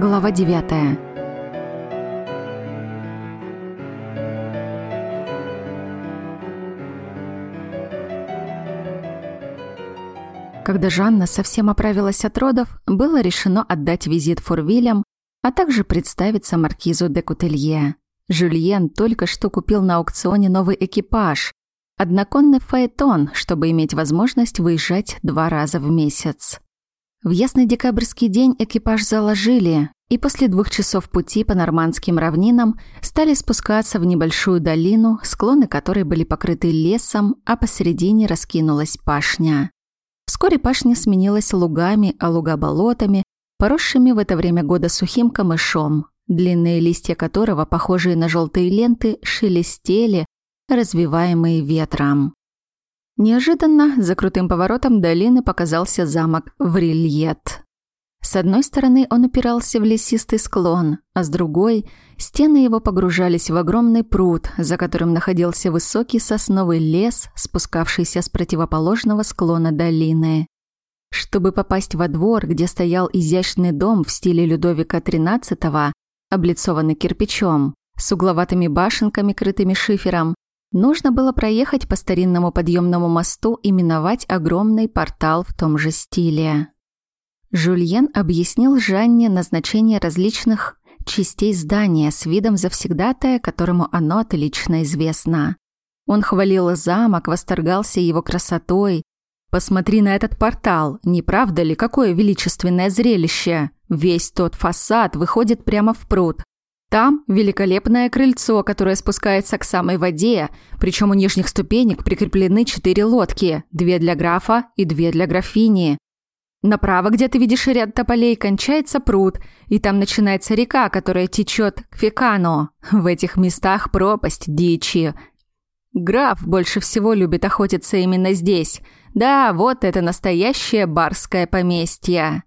Глава 9 Когда Жанна совсем оправилась от родов, было решено отдать визит Фурвилям, а также представиться маркизу де Кутелье. Жюльен только что купил на аукционе новый экипаж, одноконный фаэтон, чтобы иметь возможность выезжать два раза в месяц. В ясный декабрьский день экипаж заложили, и после двух часов пути по нормандским равнинам стали спускаться в небольшую долину, склоны которой были покрыты лесом, а посередине раскинулась пашня. Вскоре пашня сменилась лугами, а луга болотами, поросшими в это время года сухим камышом, длинные листья которого, похожие на желтые ленты, шелестели, развиваемые ветром. Неожиданно за крутым поворотом долины показался замок Врильет. С одной стороны он упирался в лесистый склон, а с другой стены его погружались в огромный пруд, за которым находился высокий сосновый лес, спускавшийся с противоположного склона долины. Чтобы попасть во двор, где стоял изящный дом в стиле Людовика XIII, облицованный кирпичом, с угловатыми башенками, крытыми шифером, нужно было проехать по старинному подъемному мосту и миновать огромный портал в том же стиле. Жульен объяснил Жанне назначение различных частей здания с видом завсегдатая, которому оно отлично известно. Он хвалил замок, восторгался его красотой. «Посмотри на этот портал, не правда ли, какое величественное зрелище! Весь тот фасад выходит прямо в пруд. Там великолепное крыльцо, которое спускается к самой воде, причем у нижних ступенек прикреплены четыре лодки, две для графа и две для графини. Направо, где ты видишь ряд тополей, кончается пруд, и там начинается река, которая течет к Фекану. В этих местах пропасть дичи. Граф больше всего любит охотиться именно здесь. Да, вот это настоящее барское поместье.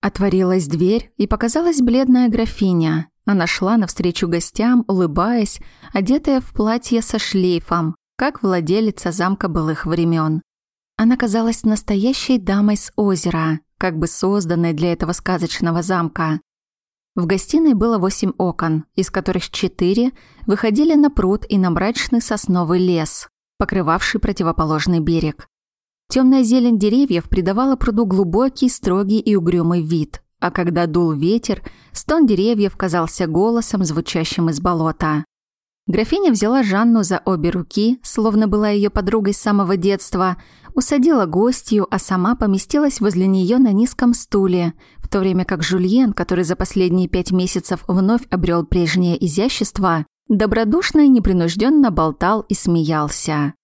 Отворилась дверь, и показалась бледная графиня. Она шла навстречу гостям, улыбаясь, одетая в платье со шлейфом, как владелица замка былых времен. Она казалась настоящей дамой с озера, как бы созданной для этого сказочного замка. В гостиной было восемь окон, из которых четыре выходили на пруд и на мрачный сосновый лес, покрывавший противоположный берег. Темная зелень деревьев придавала пруду глубокий, строгий и угрюмый вид, а когда дул ветер, стон деревьев казался голосом, звучащим из болота. Графиня взяла Жанну за обе руки, словно была ее подругой с самого детства, усадила гостью, а сама поместилась возле нее на низком стуле, в то время как Жульен, который за последние пять месяцев вновь обрел прежнее изящество, добродушно и непринужденно болтал и смеялся.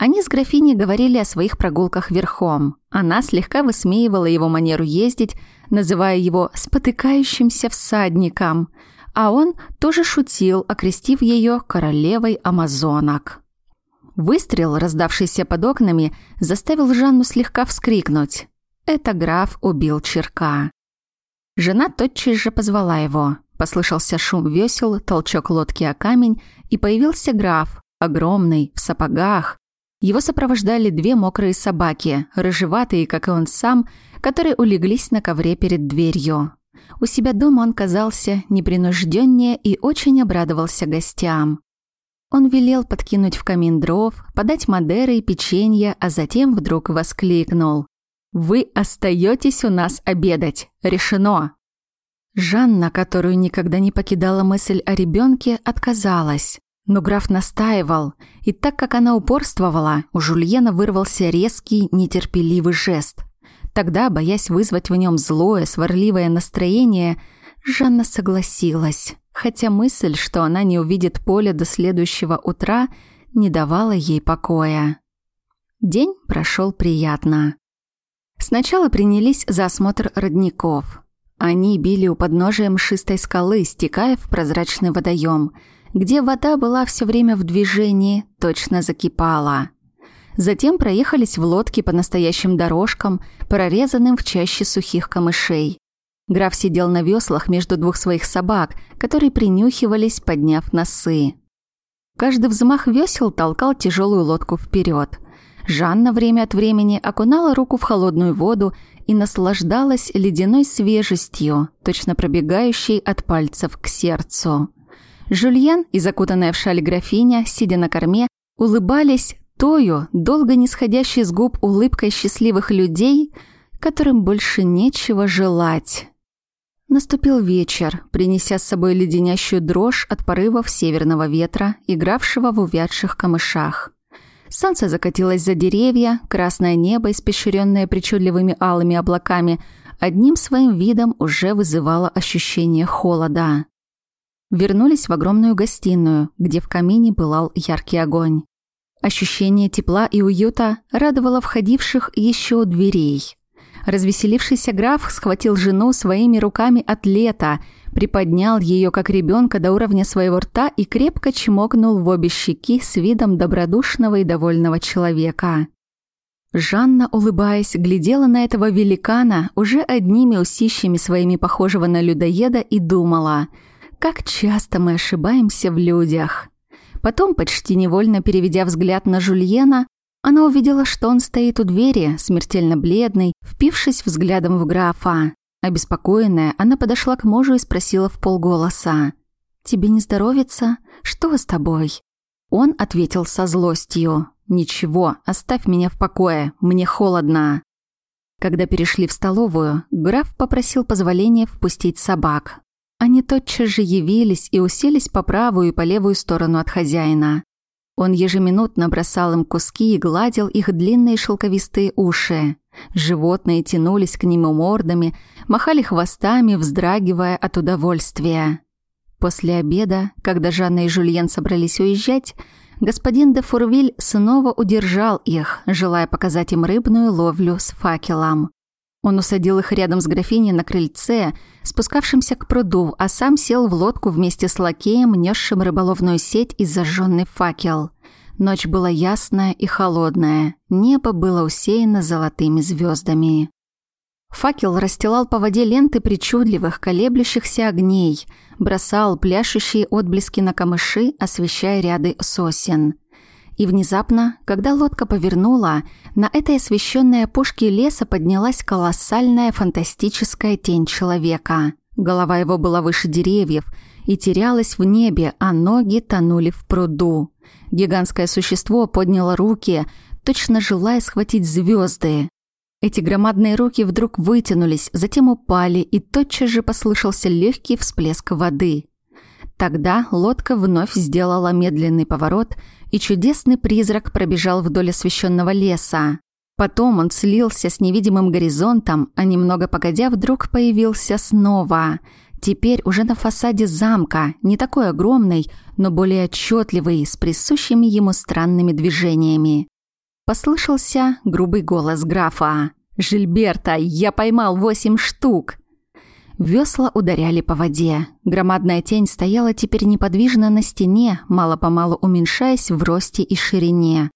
Они с графиней говорили о своих прогулках верхом. Она слегка высмеивала его манеру ездить, называя его «спотыкающимся всадником», а он тоже шутил, окрестив ее королевой амазонок. Выстрел, раздавшийся под окнами, заставил Жанну слегка вскрикнуть. Это граф убил черка. Жена тотчас же позвала его. Послышался шум весел, толчок лодки о камень, и появился граф, огромный, в сапогах. Его сопровождали две мокрые собаки, рыжеватые, как и он сам, которые улеглись на ковре перед дверью. У себя дома он казался непринужденнее и очень обрадовался гостям. Он велел подкинуть в камин дров, подать Мадеры и печенье, а затем вдруг воскликнул. «Вы остаетесь у нас обедать. Решено!» Жанна, которую никогда не покидала мысль о ребенке, отказалась. Но граф настаивал, и так как она упорствовала, у Жульена вырвался резкий, нетерпеливый жест. Тогда, боясь вызвать в нем злое, сварливое настроение, Жанна согласилась, хотя мысль, что она не увидит поле до следующего утра, не давала ей покоя. День прошел приятно. Сначала принялись за осмотр родников. Они били у подножия мшистой скалы, стекая в прозрачный водоем, где вода была все время в движении, точно закипала. Затем проехались в лодке по настоящим дорожкам, прорезанным в чаще сухих камышей. Граф сидел на веслах между двух своих собак, которые принюхивались, подняв носы. Каждый взмах весел толкал тяжелую лодку вперед. Жанна время от времени окунала руку в холодную воду и наслаждалась ледяной свежестью, точно пробегающей от пальцев к сердцу. Жюльен и закутанная в шаль графиня, сидя на корме, улыбались тою, долго не сходящей с губ улыбкой счастливых людей, которым больше нечего желать. Наступил вечер, принеся с собой леденящую дрожь от порывов северного ветра, игравшего в увядших камышах. Солнце закатилось за деревья, красное небо, испещренное причудливыми алыми облаками, одним своим видом уже вызывало ощущение холода. Вернулись в огромную гостиную, где в камине пылал яркий огонь. Ощущение тепла и уюта радовало входивших еще дверей. Развеселившийся граф схватил жену своими руками от лета, приподнял ее как ребенка до уровня своего рта и крепко чмокнул в обе щеки с видом добродушного и довольного человека. Жанна, улыбаясь, глядела на этого великана уже одними усищами своими похожего на людоеда и думала, как часто мы ошибаемся в людях. Потом, почти невольно переведя взгляд на Жульена, она увидела, что он стоит у двери, смертельно бледный, впившись взглядом в графа. Обеспокоенная, она подошла к мужу и спросила в полголоса. «Тебе не здоровится? Что с тобой?» Он ответил со злостью. «Ничего, оставь меня в покое, мне холодно». Когда перешли в столовую, граф попросил позволения впустить собак. Они тотчас же явились и уселись по правую и по левую сторону от хозяина. Он ежеминутно бросал им куски и гладил их длинные шелковистые уши. Животные тянулись к нему мордами, махали хвостами, вздрагивая от удовольствия. После обеда, когда Жанна и Жульен собрались уезжать, господин де Фурвиль снова удержал их, желая показать им рыбную ловлю с факелом. Он усадил их рядом с графиней на крыльце, спускавшимся к пруду, а сам сел в лодку вместе с лакеем, несшим рыболовную сеть и зажженный факел. Ночь была ясная и холодная, небо было усеяно золотыми звездами. Факел расстилал по воде ленты причудливых, колеблющихся огней, бросал пляшущие отблески на камыши, освещая ряды сосен. И внезапно, когда лодка повернула, на этой освещенной опушке леса поднялась колоссальная фантастическая тень человека. Голова его была выше деревьев и терялась в небе, а ноги тонули в пруду. Гигантское существо подняло руки, точно желая схватить звезды. Эти громадные руки вдруг вытянулись, затем упали, и тотчас же послышался легкий всплеск воды. Тогда лодка вновь сделала медленный поворот, и чудесный призрак пробежал вдоль освещенного леса. Потом он слился с невидимым горизонтом, а немного погодя вдруг появился снова. Теперь уже на фасаде замка, не такой огромный, но более отчетливый, с присущими ему странными движениями. Послышался грубый голос графа. «Жильберта, я поймал восемь штук!» Весла ударяли по воде. Громадная тень стояла теперь неподвижно на стене, мало-помалу уменьшаясь в росте и ширине.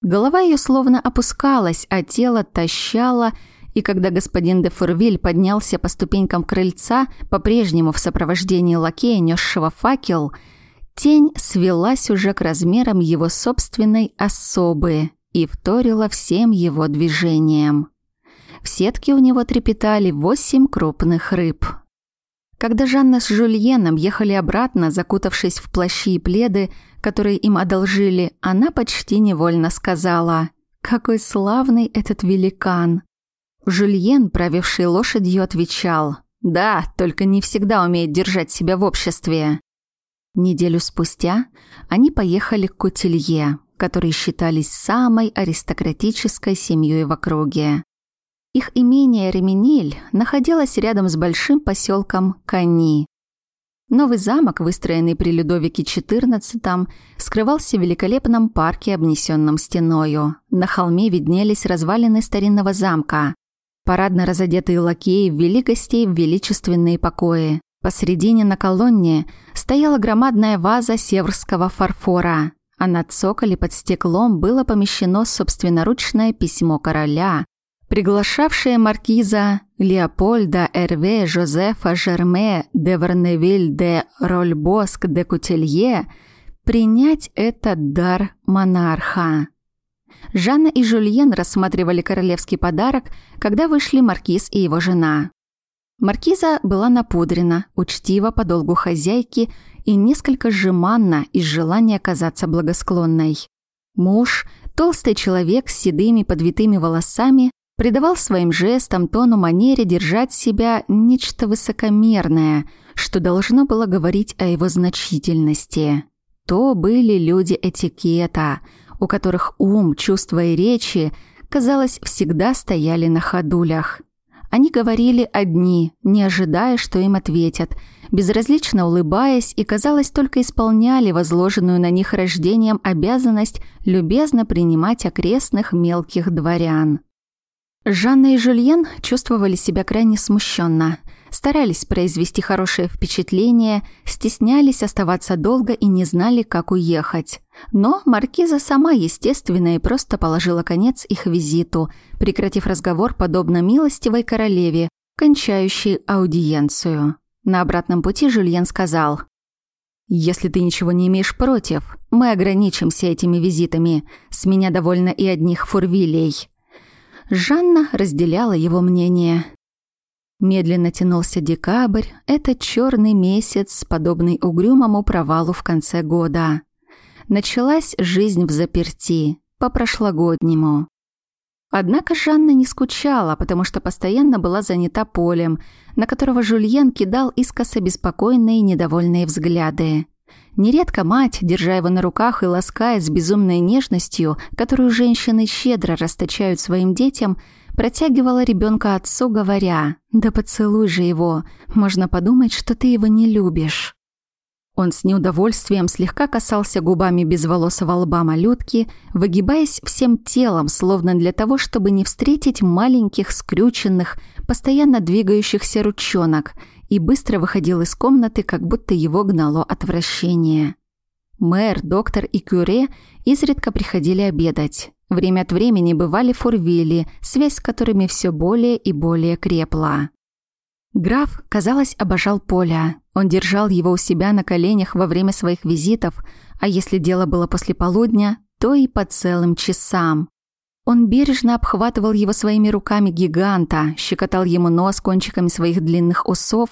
Голова ее словно опускалась, а тело тащало, и когда господин де Фурвиль поднялся по ступенькам крыльца, по-прежнему в сопровождении лакея, несшего факел, тень свелась уже к размерам его собственной особы и вторила всем его движениям. В сетке у него трепетали восемь крупных рыб. Когда Жанна с Жульеном ехали обратно, закутавшись в плащи и пледы, которые им одолжили, она почти невольно сказала «Какой славный этот великан!» Жульен, правивший лошадью, отвечал «Да, только не всегда умеет держать себя в обществе». Неделю спустя они поехали к Кутилье, которые считались самой аристократической семьей в округе. Их имение Реминель находилось рядом с большим поселком Кани. Новый замок, выстроенный при Людовике XIV, скрывался в великолепном парке, обнесенном стеною. На холме виднелись развалины старинного замка. Парадно разодетые лакеи ввели гостей в величественные покои. Посредине на колонне стояла громадная ваза северского фарфора, а на цоколе под стеклом было помещено собственноручное письмо короля, приглашавшая маркиза Леопольда Эрве Жозефа Жерме де Варневиль де Рольбоск де Кутелье принять этот дар монарха. Жанна и Жюльен рассматривали королевский подарок, когда вышли маркиз и его жена. Маркиза была напудрена, учтиво по долгу хозяйки и несколько жеманна из желания казаться благосклонной. Муж, толстый человек с седыми подвитыми волосами, придавал своим жестам, тону, манере держать себя нечто высокомерное, что должно было говорить о его значительности. То были люди этикета, у которых ум, чувства и речи, казалось, всегда стояли на ходулях. Они говорили одни, не ожидая, что им ответят, безразлично улыбаясь и, казалось, только исполняли возложенную на них рождением обязанность любезно принимать окрестных мелких дворян. Жанна и Жюльен чувствовали себя крайне смущенно, старались произвести хорошее впечатление, стеснялись оставаться долго и не знали, как уехать. Но маркиза сама, естественно, и просто положила конец их визиту, прекратив разговор подобно милостивой королеве, кончающей аудиенцию. На обратном пути Жюльен сказал, «Если ты ничего не имеешь против, мы ограничимся этими визитами. С меня довольно и одних фурвилей». Жанна разделяла его мнение. Медленно тянулся декабрь, этот черный месяц, подобный угрюмому провалу в конце года. Началась жизнь в заперти, по прошлогоднему. Однако Жанна не скучала, потому что постоянно была занята полем, на которого Жульен кидал искоса беспокойные недовольные взгляды. Нередко мать, держа его на руках и лаская с безумной нежностью, которую женщины щедро расточают своим детям, протягивала ребенка отцу, говоря «Да поцелуй же его, можно подумать, что ты его не любишь». Он с неудовольствием слегка касался губами безволосого лба малютки, выгибаясь всем телом, словно для того, чтобы не встретить маленьких, скрюченных, постоянно двигающихся ручонок, и быстро выходил из комнаты, как будто его гнало отвращение. Мэр, доктор и кюре изредка приходили обедать. Время от времени бывали фурвили, связь с которыми все более и более крепла. Граф, казалось, обожал Поля. Он держал его у себя на коленях во время своих визитов, а если дело было после полудня, то и по целым часам. Он бережно обхватывал его своими руками гиганта, щекотал ему нос кончиками своих длинных усов,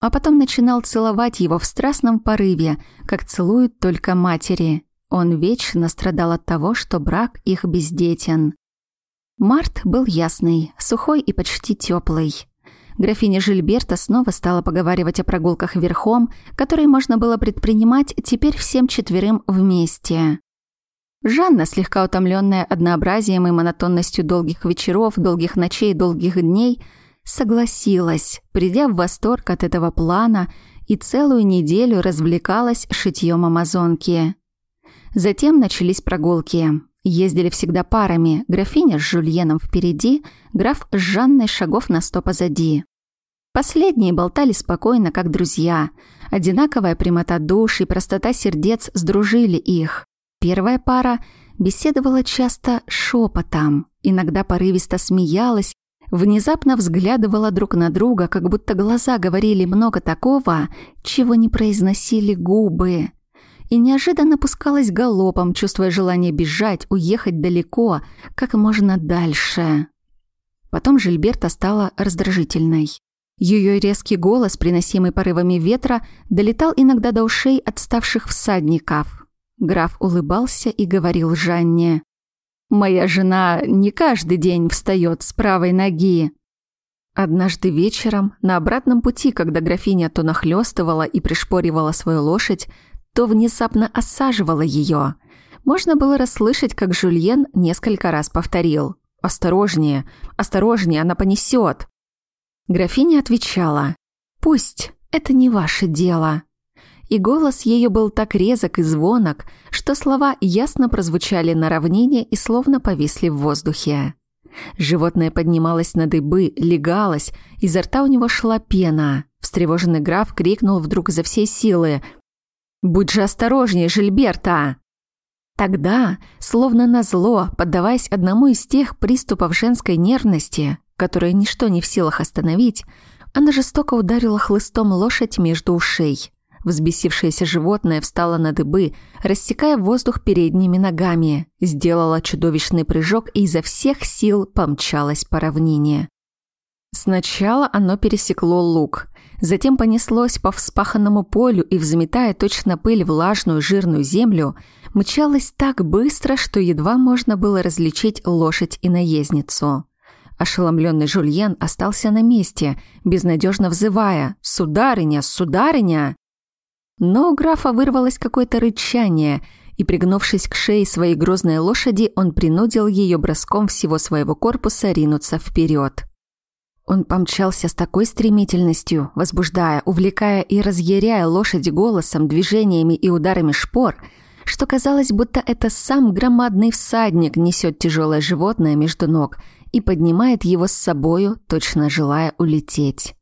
а потом начинал целовать его в страстном порыве, как целуют только матери. Он вечно страдал от того, что брак их бездетен. Март был ясный, сухой и почти теплый. Графиня Жильберта снова стала поговаривать о прогулках верхом, которые можно было предпринимать теперь всем четверым вместе. Жанна, слегка утомленная однообразием и монотонностью долгих вечеров, долгих ночей, долгих дней, согласилась, придя в восторг от этого плана и целую неделю развлекалась шитьем амазонки. Затем начались прогулки. Ездили всегда парами, графиня с Жульеном впереди, граф с Жанной шагов на сто позади. Последние болтали спокойно, как друзья. Одинаковая прямота душ и простота сердец сдружили их. Первая пара беседовала часто шепотом, иногда порывисто смеялась, внезапно взглядывала друг на друга, как будто глаза говорили много такого, чего не произносили губы. И неожиданно пускалась галопом, чувствуя желание бежать, уехать далеко, как можно дальше. Потом Жильберта стала раздражительной. Ее резкий голос, приносимый порывами ветра, долетал иногда до ушей отставших всадников. Граф улыбался и говорил Жанне. «Моя жена не каждый день встает с правой ноги». Однажды вечером, на обратном пути, когда графиня то нахлёстывала и пришпоривала свою лошадь, то внезапно осаживала ее. Можно было расслышать, как Жюльен несколько раз повторил. «Осторожнее, осторожнее, она понесет. Графиня отвечала, «Пусть, это не ваше дело». И голос ее был так резок и звонок, что слова ясно прозвучали на равнине и словно повисли в воздухе. Животное поднималось на дыбы, легалось, изо рта у него шла пена. Встревоженный граф крикнул вдруг за всей силы «Будь же осторожнее, Жильберта!» Тогда, словно назло, поддаваясь одному из тех приступов женской нервности, которое ничто не в силах остановить, она жестоко ударила хлыстом лошадь между ушей. Взбесившееся животное встало на дыбы, рассекая воздух передними ногами, сделало чудовищный прыжок и изо всех сил помчалось по равнине. Сначала оно пересекло луг, затем понеслось по вспаханному полю и, взметая точно пыль влажную жирную землю, мчалось так быстро, что едва можно было различить лошадь и наездницу. Ошеломленный Жульен остался на месте, безнадежно взывая «Сударыня! Сударыня!». Но у графа вырвалось какое-то рычание, и, пригнувшись к шее своей грозной лошади, он принудил ее броском всего своего корпуса ринуться вперед. Он помчался с такой стремительностью, возбуждая, увлекая и разъяряя лошадь голосом, движениями и ударами шпор, что казалось, будто это сам громадный всадник несет тяжелое животное между ног и поднимает его с собою, точно желая улететь.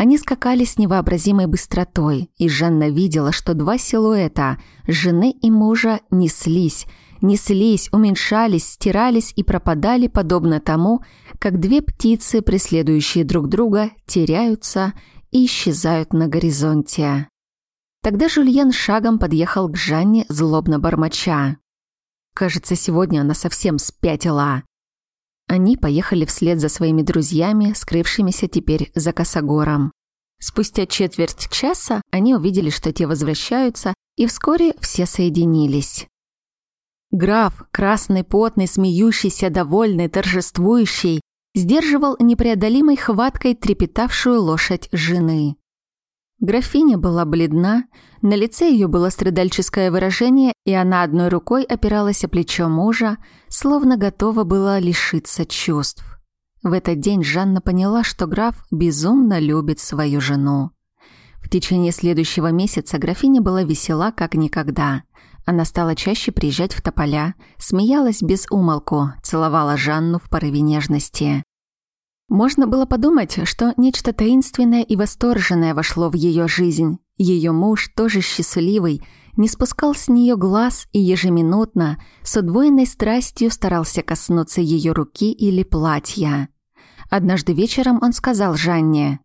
Они скакали с невообразимой быстротой, и Жанна видела, что два силуэта, жены и мужа, неслись – неслись, уменьшались, стирались и пропадали подобно тому, как две птицы, преследующие друг друга, теряются и исчезают на горизонте. Тогда Жульен шагом подъехал к Жанне, злобно бормоча. Кажется, сегодня она совсем спятила. Они поехали вслед за своими друзьями, скрывшимися теперь за Косогором. Спустя четверть часа они увидели, что те возвращаются, и вскоре все соединились. Граф, красный, потный, смеющийся, довольный, торжествующий, сдерживал непреодолимой хваткой трепетавшую лошадь жены. Графиня была бледна, на лице ее было страдальческое выражение, и она одной рукой опиралась о плечо мужа, словно готова была лишиться чувств. В этот день Жанна поняла, что граф безумно любит свою жену. В течение следующего месяца графиня была весела как никогда. Она стала чаще приезжать в тополя, смеялась без умолку, целовала Жанну в порыве нежности. Можно было подумать, что нечто таинственное и восторженное вошло в ее жизнь. Ее муж, тоже счастливый, не спускал с нее глаз и ежеминутно, с удвоенной страстью старался коснуться ее руки или платья. Однажды вечером он сказал Жанне,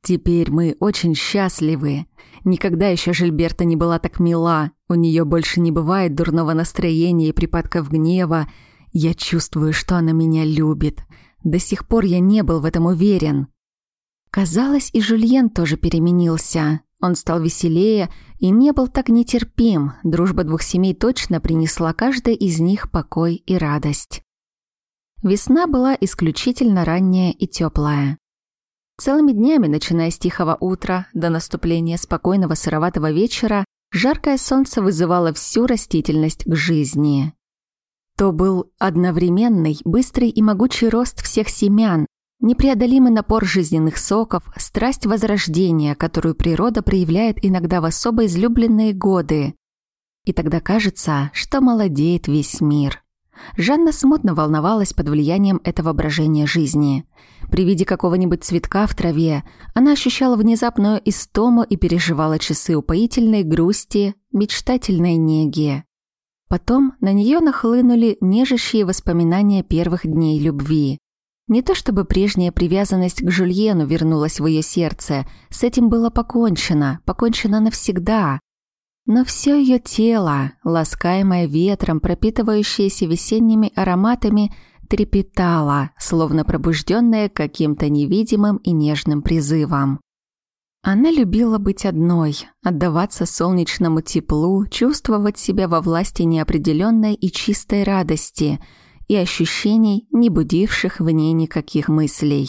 «Теперь мы очень счастливы. Никогда еще Жильберта не была так мила. У нее больше не бывает дурного настроения и припадков гнева. Я чувствую, что она меня любит. До сих пор я не был в этом уверен. Казалось, и Жульен тоже переменился. Он стал веселее и не был так нетерпим. Дружба двух семей точно принесла каждой из них покой и радость. Весна была исключительно ранняя и теплая. Целыми днями, начиная с тихого утра до наступления спокойного сыроватого вечера, жаркое солнце вызывало всю растительность к жизни. То был одновременный, быстрый и могучий рост всех семян, непреодолимый напор жизненных соков, страсть возрождения, которую природа проявляет иногда в особо излюбленные годы. И тогда кажется, что молодеет весь мир. Жанна смутно волновалась под влиянием этого брожения жизни. При виде какого-нибудь цветка в траве она ощущала внезапную истому и переживала часы упоительной грусти, мечтательной неги. Потом на нее нахлынули нежащие воспоминания первых дней любви. Не то чтобы прежняя привязанность к Жульену вернулась в ее сердце, с этим было покончено, покончено навсегда. Но все ее тело, ласкаемое ветром, пропитывающееся весенними ароматами, трепетало, словно пробужденное каким-то невидимым и нежным призывом. Она любила быть одной, отдаваться солнечному теплу, чувствовать себя во власти неопределенной и чистой радости и ощущений, не будивших в ней никаких мыслей.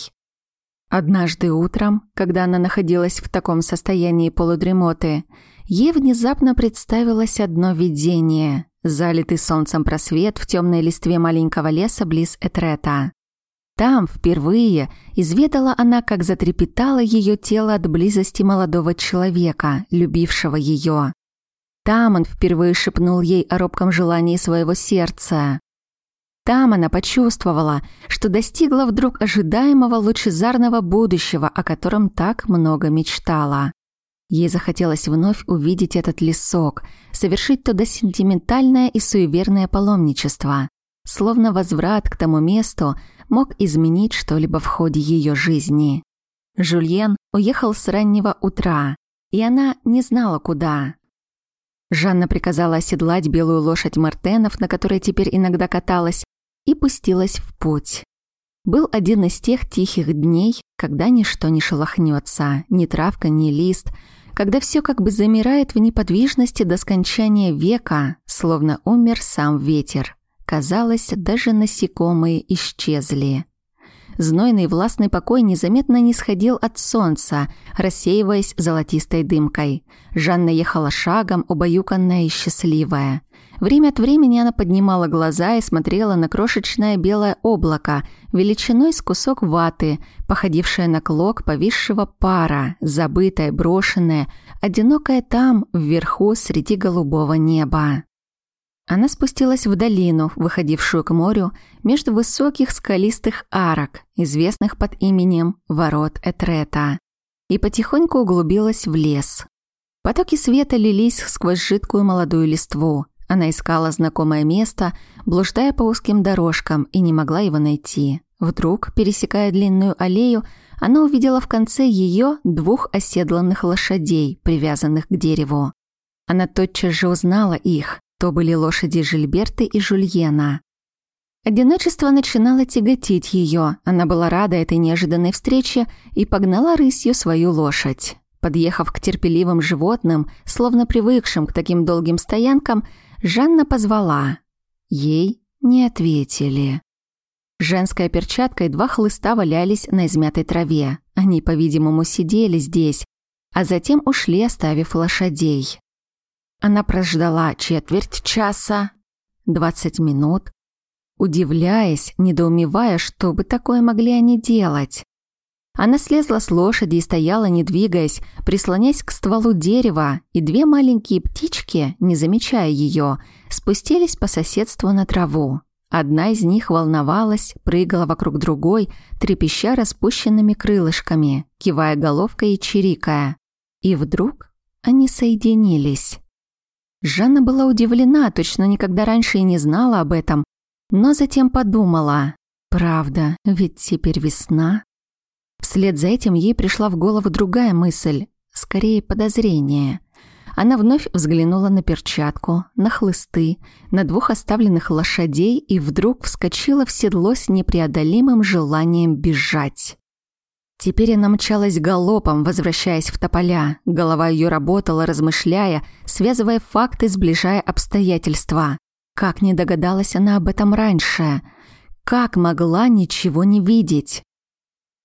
Однажды утром, когда она находилась в таком состоянии полудремоты, ей внезапно представилось одно видение – залитый солнцем просвет в темной листве маленького леса близ Этрета. Там впервые изведала она, как затрепетало ее тело от близости молодого человека, любившего ее. Там он впервые шепнул ей о робком желании своего сердца. Там она почувствовала, что достигла вдруг ожидаемого лучезарного будущего, о котором так много мечтала. Ей захотелось вновь увидеть этот лесок, совершить туда сентиментальное и суеверное паломничество. Словно возврат к тому месту мог изменить что-либо в ходе ее жизни. Жульен уехал с раннего утра. и она не знала, куда. Жанна приказала оседлать белую лошадь Мартенов, на которой теперь иногда каталась, и пустилась в путь. Был один из тех тихих дней, когда ничто не шелохнется, ни травка, ни лист, когда все как бы замирает в неподвижности до скончания века, словно умер сам ветер. Казалось, даже насекомые исчезли. Знойный властный покой незаметно не сходил от солнца, рассеиваясь золотистой дымкой. Жанна ехала шагом, убаюканная и счастливая. Время от времени она поднимала глаза и смотрела на крошечное белое облако, величиной с кусок ваты, походившее на клок повисшего пара, забытое, брошенное, одинокое там, вверху, среди голубого неба. Она спустилась в долину, выходившую к морю, между высоких скалистых арок, известных под именем Ворот Этрета, и потихоньку углубилась в лес. Потоки света лились сквозь жидкую молодую листву. Она искала знакомое место, блуждая по узким дорожкам, и не могла его найти. Вдруг, пересекая длинную аллею, она увидела в конце ее двух оседланных лошадей, привязанных к дереву. Она тотчас же узнала их. То были лошади Жильберты и Жульена. Одиночество начинало тяготить ее. Она была рада этой неожиданной встрече и погнала рысью свою лошадь. Подъехав к терпеливым животным, словно привыкшим к таким долгим стоянкам, Жанна позвала. Ей не ответили. Женская перчатка и два хлыста валялись на измятой траве. Они, по-видимому, сидели здесь, а затем ушли, оставив лошадей. Она прождала четверть часа, двадцать минут, удивляясь, недоумевая, что бы такое могли они делать. Она слезла с лошади и стояла, не двигаясь, прислонясь к стволу дерева, и две маленькие птички, не замечая ее, спустились по соседству на траву. Одна из них волновалась, прыгала вокруг другой, трепеща распущенными крылышками, кивая головкой и чирикая. И вдруг они соединились. Жанна была удивлена, точно никогда раньше и не знала об этом, но затем подумала, правда, ведь теперь весна. Вслед за этим ей пришла в голову другая мысль, скорее подозрение. Она вновь взглянула на перчатку, на хлысты, на двух оставленных лошадей и вдруг вскочила в седло с непреодолимым желанием бежать. Теперь она мчалась галопом, возвращаясь в тополя. Голова ее работала, размышляя, связывая факты, сближая обстоятельства. Как не догадалась она об этом раньше? Как могла ничего не видеть?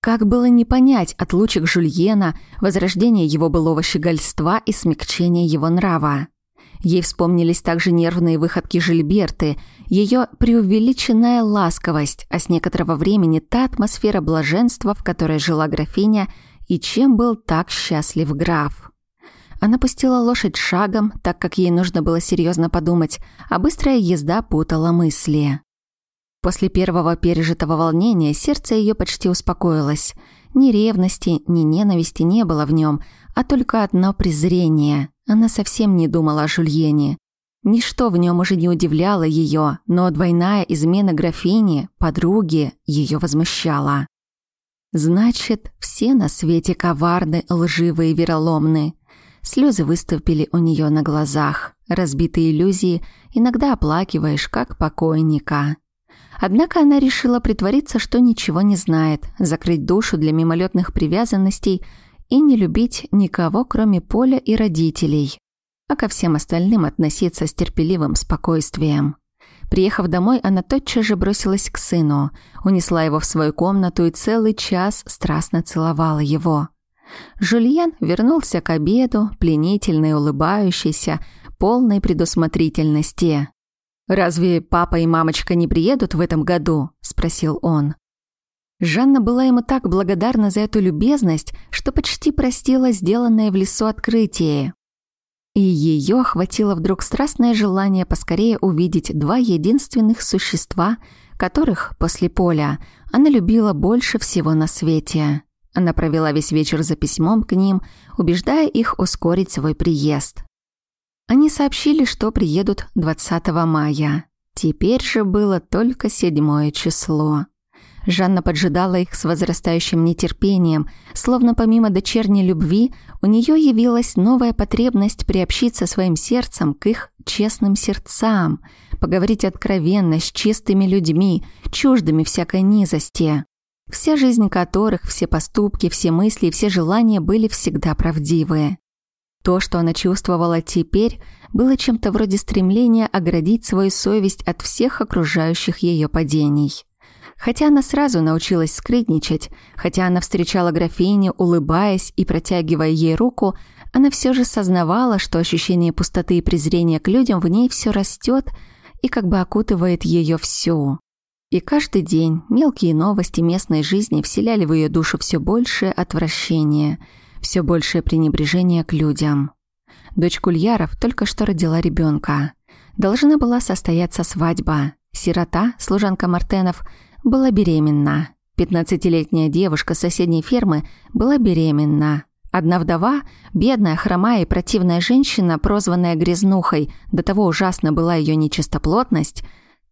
Как было не понять отлучек Жульена, возрождение его былого щегольства и смягчение его нрава? Ей вспомнились также нервные выходки Жильберты, ее преувеличенная ласковость, а с некоторого времени та атмосфера блаженства, в которой жила графиня, и чем был так счастлив граф. Она пустила лошадь шагом, так как ей нужно было серьезно подумать, а быстрая езда путала мысли. После первого пережитого волнения сердце ее почти успокоилось. Ни ревности, ни ненависти не было в нем, а только одно презрение. Она совсем не думала о Жульене. Ничто в нем уже не удивляло ее, но двойная измена графини, подруги, ее возмущала. Значит, все на свете коварны, лживые вероломны. Слезы выступили у нее на глазах. Разбитые иллюзии иногда оплакиваешь, как покойника. Однако она решила притвориться, что ничего не знает, закрыть душу для мимолетных привязанностей и не любить никого, кроме Поля и родителей, а ко всем остальным относиться с терпеливым спокойствием. Приехав домой, она тотчас же бросилась к сыну, унесла его в свою комнату и целый час страстно целовала его. Жульен вернулся к обеду, пленительный, улыбающийся, полной предусмотрительности. «Разве папа и мамочка не приедут в этом году?» – спросил он. Жанна была ему так благодарна за эту любезность, что почти простила сделанное в лесу открытие. И ее охватило вдруг страстное желание поскорее увидеть два единственных существа, которых, после поля, она любила больше всего на свете. Она провела весь вечер за письмом к ним, убеждая их ускорить свой приезд. Они сообщили, что приедут 20 мая. Теперь же было только седьмое число. Жанна поджидала их с возрастающим нетерпением, словно помимо дочерней любви у нее явилась новая потребность приобщиться своим сердцем к их честным сердцам, поговорить откровенно с чистыми людьми, чуждыми всякой низости. Вся жизнь которых, все поступки, все мысли и все желания были всегда правдивые. То, что она чувствовала теперь, было чем-то вроде стремления оградить свою совесть от всех окружающих ее падений. Хотя она сразу научилась скрытничать, хотя она встречала графиню, улыбаясь и протягивая ей руку, она все же сознавала, что ощущение пустоты и презрения к людям в ней все растет и как бы окутывает ее всю. И каждый день мелкие новости местной жизни вселяли в ее душу все большее отвращение, все большее пренебрежение к людям. Дочь Кульяров только что родила ребенка. Должна была состояться свадьба. Сирота, служанка Мартенов, была беременна. Пятнадцатилетняя девушка с соседней фермы была беременна. Одна вдова, бедная, хромая и противная женщина, прозванная Грязнухой, до того ужасно была ее нечистоплотность,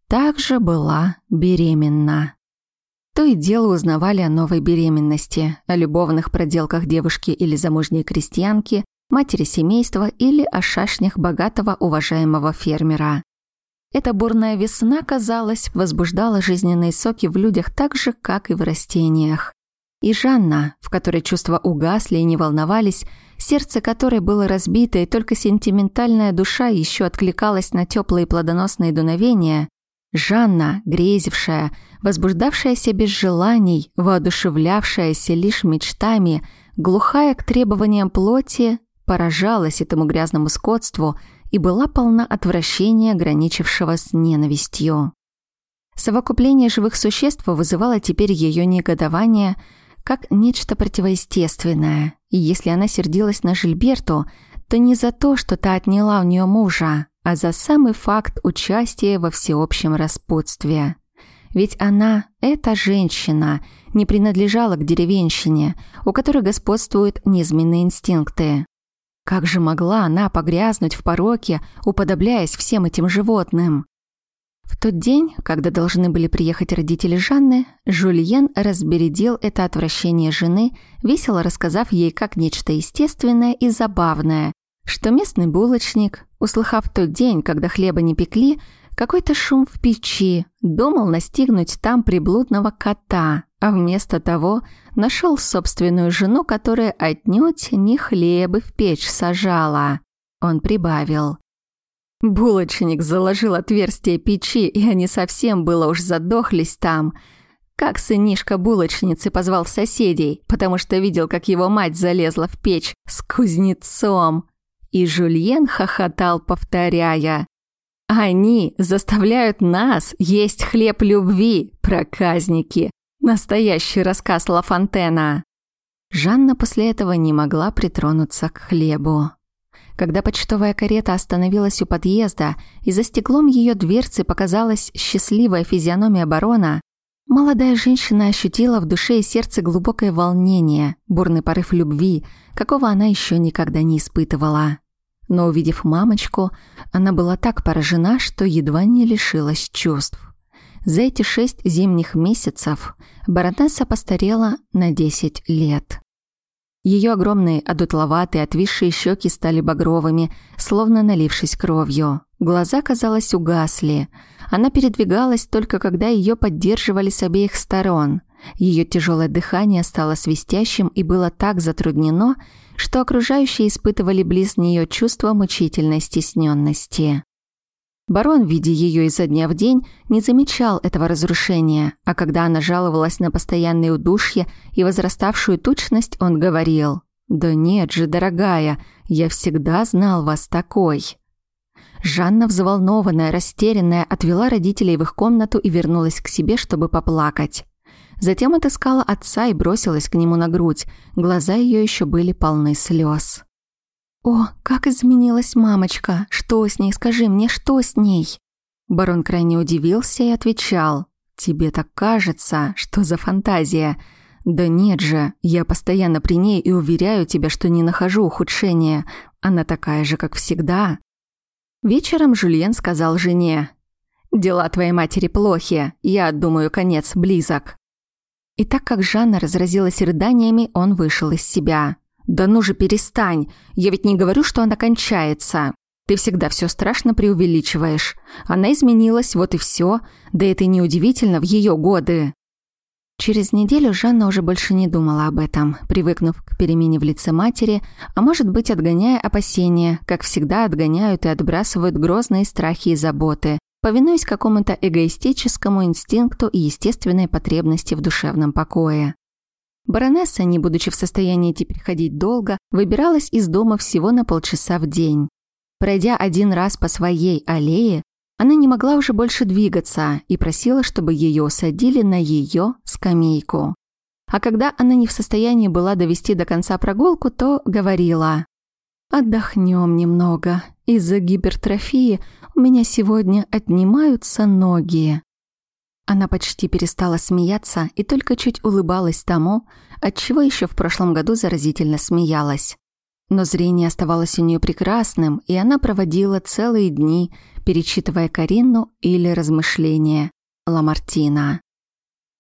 также была беременна. То и дело узнавали о новой беременности, о любовных проделках девушки или замужней крестьянки, матери семейства или о шашнях богатого уважаемого фермера. Эта бурная весна, казалось, возбуждала жизненные соки в людях так же, как и в растениях. И Жанна, в которой чувства угасли и не волновались, сердце которой было разбито, и только сентиментальная душа еще откликалась на теплые плодоносные дуновения, Жанна, грезившая, возбуждавшаяся без желаний, воодушевлявшаяся лишь мечтами, глухая к требованиям плоти, поражалась этому грязному скотству – и была полна отвращения, граничившего с ненавистью. Совокупление живых существ вызывало теперь ее негодование как нечто противоестественное, и если она сердилась на Жильберту, то не за то, что та отняла у нее мужа, а за самый факт участия во всеобщем распутстве. Ведь она, эта женщина, не принадлежала к деревенщине, у которой господствуют низменные инстинкты. Как же могла она погрязнуть в пороке, уподобляясь всем этим животным? В тот день, когда должны были приехать родители Жанны, Жульен разбередил это отвращение жены, весело рассказав ей как нечто естественное и забавное, что местный булочник, услыхав тот день, когда хлеба не пекли, какой-то шум в печи, думал настигнуть там приблудного кота, а вместо того нашел собственную жену, которая отнюдь не хлебы в печь сажала. Он прибавил. Булочник заложил отверстие печи, и они совсем было уж задохлись там. Как сынишка булочницы позвал соседей, потому что видел, как его мать залезла в печь с кузнецом. И Жульен хохотал, повторяя. «Они заставляют нас есть хлеб любви, проказники. Настоящий рассказ Ла Фонтена. Жанна после этого не могла притронуться к хлебу. Когда почтовая карета остановилась у подъезда, и за стеклом ее дверцы показалась счастливая физиономия барона, молодая женщина ощутила в душе и сердце глубокое волнение, бурный порыв любви, какого она еще никогда не испытывала. Но увидев мамочку, она была так поражена, что едва не лишилась чувств. За эти шесть зимних месяцев баронесса постарела на 10 лет. Ее огромные, одутловатые, отвисшие щеки стали багровыми, словно налившись кровью. Глаза, казалось, угасли. Она передвигалась только когда ее поддерживали с обеих сторон. Ее тяжелое дыхание стало свистящим и было так затруднено, что окружающие испытывали близ нее чувство мучительной стесненности. Барон, видя ее изо дня в день, не замечал этого разрушения, а когда она жаловалась на постоянные удушья и возраставшую тучность, он говорил «Да нет же, дорогая, я всегда знал вас такой». Жанна, взволнованная, растерянная, отвела родителей в их комнату и вернулась к себе, чтобы поплакать. Затем отыскала отца и бросилась к нему на грудь. Глаза ее еще были полны слез. «О, как изменилась мамочка! Что с ней? Скажи мне, что с ней?» Барон крайне удивился и отвечал. «Тебе так кажется, что за фантазия? Да нет же, я постоянно при ней и уверяю тебя, что не нахожу ухудшения. Она такая же, как всегда». Вечером Жюльен сказал жене. «Дела твоей матери плохи, я думаю, конец близок». И так как Жанна разразилась рыданиями, он вышел из себя. «Да ну же, перестань! Я ведь не говорю, что она кончается!» Ты всегда все страшно преувеличиваешь. Она изменилась, вот и все. Да это неудивительно в ее годы. Через неделю Жанна уже больше не думала об этом, привыкнув к перемене в лице матери, а может быть, отгоняя опасения, как всегда отгоняют и отбрасывают грозные страхи и заботы, повинуясь какому-то эгоистическому инстинкту и естественной потребности в душевном покое. Баронесса, не будучи в состоянии теперь ходить долго, выбиралась из дома всего на полчаса в день. Пройдя один раз по своей аллее, она не могла уже больше двигаться и просила, чтобы ее усадили на ее скамейку. А когда она не в состоянии была довести до конца прогулку, то говорила «Отдохнем немного. Из-за гипертрофии у меня сегодня отнимаются ноги». Она почти перестала смеяться и только чуть улыбалась тому, от чего еще в прошлом году заразительно смеялась. Но зрение оставалось у нее прекрасным, и она проводила целые дни, перечитывая Карину или размышления Ламартина.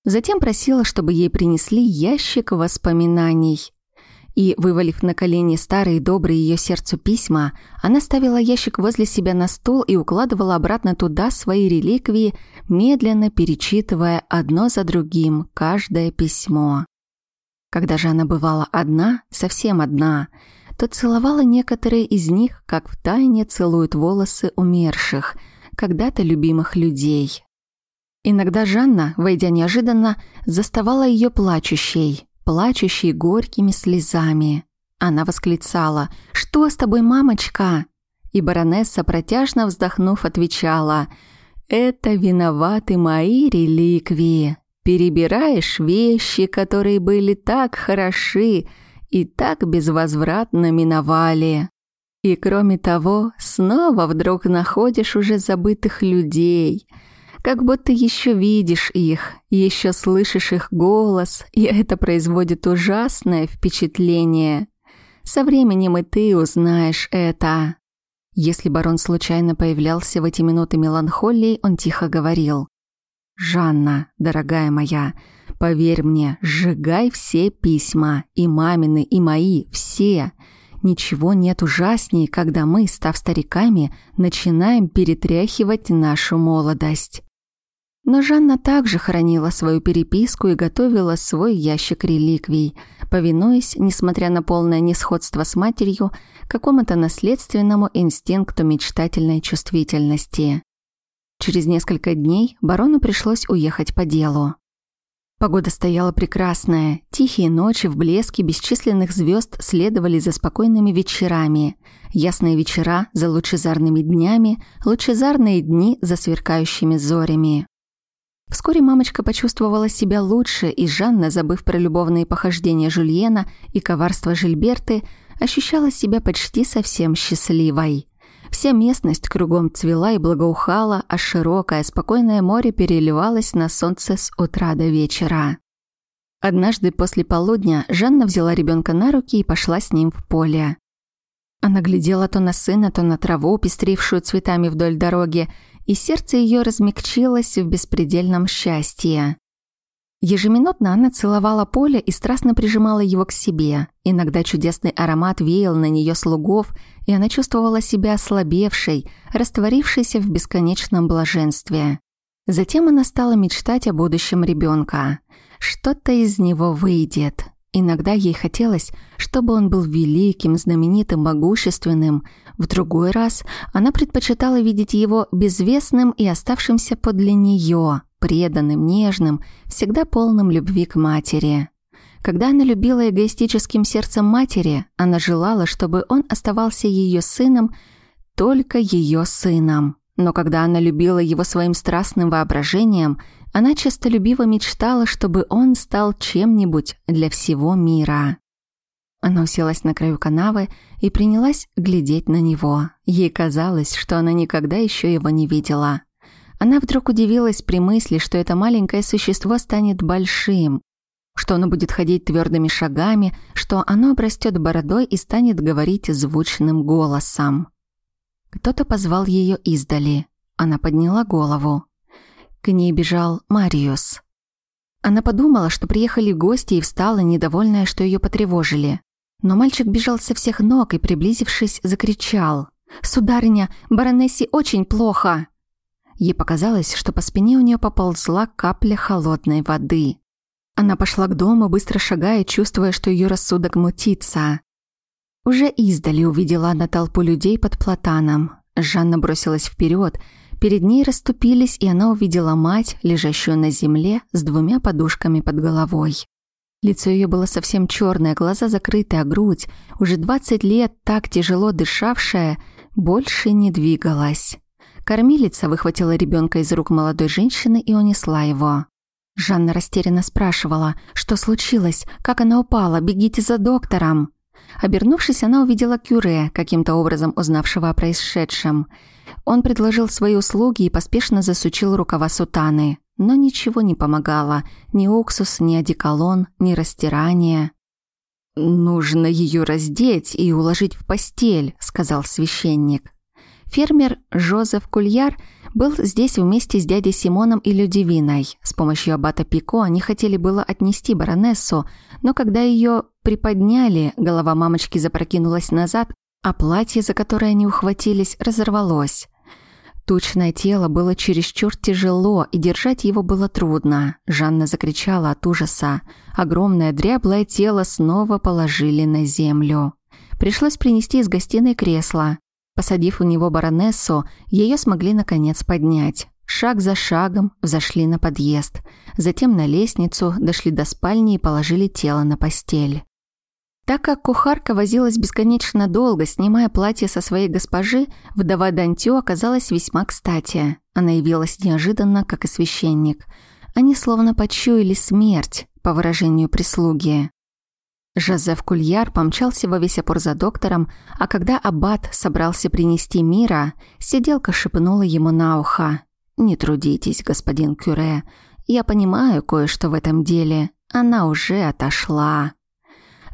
Затем просила, чтобы ей принесли ящик воспоминаний. И, вывалив на колени старые добрые ее сердцу письма, она ставила ящик возле себя на стол и укладывала обратно туда свои реликвии, медленно перечитывая одно за другим каждое письмо. Когда же она бывала одна, совсем одна – то целовала некоторые из них, как в тайне целуют волосы умерших, когда-то любимых людей. Иногда Жанна, войдя неожиданно, заставала ее плачущей, плачущей горькими слезами. Она восклицала «Что с тобой, мамочка?» И баронесса, протяжно вздохнув, отвечала «Это виноваты мои реликвии. Перебираешь вещи, которые были так хороши, и так безвозвратно миновали. И кроме того, снова вдруг находишь уже забытых людей, как будто еще видишь их, еще слышишь их голос, и это производит ужасное впечатление. Со временем и ты узнаешь это. Если барон случайно появлялся в эти минуты меланхолии, он тихо говорил. «Жанна, дорогая моя, Поверь мне, сжигай все письма, и мамины, и мои, все. Ничего нет ужаснее, когда мы, став стариками, начинаем перетряхивать нашу молодость. Но Жанна также хранила свою переписку и готовила свой ящик реликвий, повинуясь, несмотря на полное несходство с матерью, какому-то наследственному инстинкту мечтательной чувствительности. Через несколько дней барону пришлось уехать по делу. Погода стояла прекрасная. Тихие ночи в блеске бесчисленных звезд следовали за спокойными вечерами. Ясные вечера за лучезарными днями, лучезарные дни за сверкающими зорями. Вскоре мамочка почувствовала себя лучше, и Жанна, забыв про любовные похождения Жульена и коварство Жильберты, ощущала себя почти совсем счастливой. Вся местность кругом цвела и благоухала, а широкое, спокойное море переливалось на солнце с утра до вечера. Однажды после полудня Жанна взяла ребенка на руки и пошла с ним в поле. Она глядела то на сына, то на траву, пестрившую цветами вдоль дороги, и сердце ее размягчилось в беспредельном счастье. Ежеминутно она целовала поле и страстно прижимала его к себе. Иногда чудесный аромат веял на нее слугов, и она чувствовала себя ослабевшей, растворившейся в бесконечном блаженстве. Затем она стала мечтать о будущем ребенка. Что-то из него выйдет. Иногда ей хотелось, чтобы он был великим, знаменитым, могущественным. В другой раз она предпочитала видеть его безвестным и оставшимся подле нее – преданным, нежным, всегда полным любви к матери. Когда она любила эгоистическим сердцем матери, она желала, чтобы он оставался ее сыном, только ее сыном. Но когда она любила его своим страстным воображением, она честолюбиво мечтала, чтобы он стал чем-нибудь для всего мира. Она уселась на краю канавы и принялась глядеть на него. Ей казалось, что она никогда еще его не видела. Она вдруг удивилась при мысли, что это маленькое существо станет большим, что оно будет ходить твердыми шагами, что оно обрастет бородой и станет говорить звучным голосом. Кто-то позвал ее издали. Она подняла голову. К ней бежал Мариус. Она подумала, что приехали гости и встала, недовольная, что ее потревожили. Но мальчик бежал со всех ног и, приблизившись, закричал. «Сударыня, баронессе очень плохо!» Ей показалось, что по спине у нее поползла капля холодной воды. Она пошла к дому, быстро шагая, чувствуя, что ее рассудок мутится. Уже издали увидела она толпу людей под платаном. Жанна бросилась вперед. Перед ней расступились, и она увидела мать, лежащую на земле, с двумя подушками под головой. Лицо ее было совсем черное, глаза закрыты, а грудь, уже 20 лет так тяжело дышавшая, больше не двигалась. Кормилица выхватила ребенка из рук молодой женщины и унесла его. Жанна растерянно спрашивала, что случилось, как она упала, бегите за доктором. Обернувшись, она увидела Кюре, каким-то образом узнавшего о происшедшем. Он предложил свои услуги и поспешно засучил рукава сутаны. Но ничего не помогало. Ни уксус, ни одеколон, ни растирание. «Нужно ее раздеть и уложить в постель», — сказал священник. Фермер Жозеф Кульяр был здесь вместе с дядей Симоном и Людивиной. С помощью аббата Пико они хотели было отнести баронессу, но когда ее приподняли, голова мамочки запрокинулась назад, а платье, за которое они ухватились, разорвалось. Тучное тело было чересчур тяжело, и держать его было трудно. Жанна закричала от ужаса. Огромное дряблое тело снова положили на землю. Пришлось принести из гостиной кресло. Посадив у него баронессу, ее смогли наконец поднять. Шаг за шагом взошли на подъезд. Затем на лестницу, дошли до спальни и положили тело на постель. Так как кухарка возилась бесконечно долго, снимая платье со своей госпожи, вдова Дантю оказалась весьма кстати. Она явилась неожиданно, как и священник. Они словно почуяли смерть, по выражению прислуги. Жозеф Кульяр помчался во весь опор за доктором, а когда аббат собрался принести мира, сиделка шепнула ему на ухо. «Не трудитесь, господин Кюре. Я понимаю кое-что в этом деле. Она уже отошла».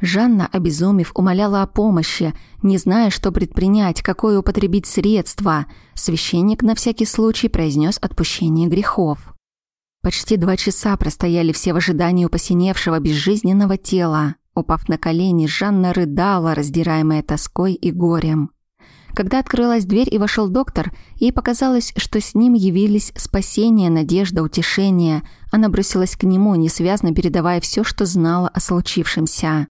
Жанна, обезумев, умоляла о помощи, не зная, что предпринять, какое употребить средство. Священник на всякий случай произнес отпущение грехов. Почти два часа простояли все в ожидании у посиневшего безжизненного тела. Упав на колени, Жанна рыдала, раздираемая тоской и горем. Когда открылась дверь и вошел доктор, ей показалось, что с ним явились спасение, надежда, утешение. Она бросилась к нему, несвязно передавая все, что знала о случившемся.